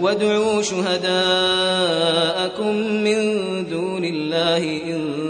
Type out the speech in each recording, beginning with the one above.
وادعوا شهداءكم من دون الله إن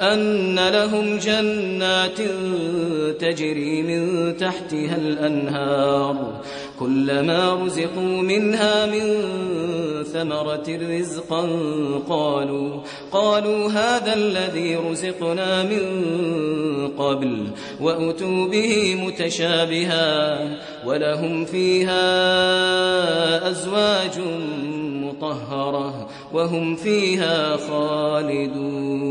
أن لهم جنات تجري من تحتها الأنهار كلما رزقوا منها من ثمرة رزقا قالوا قالوا هذا الذي رزقنا من قبل وأتوا به متشابها ولهم فيها أزواج مطهرة وهم فيها خالدون